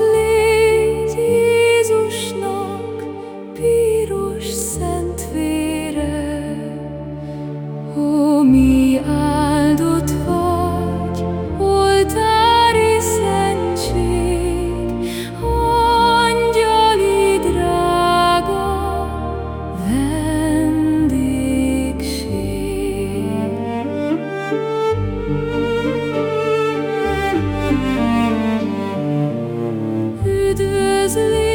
Áldott Leslie.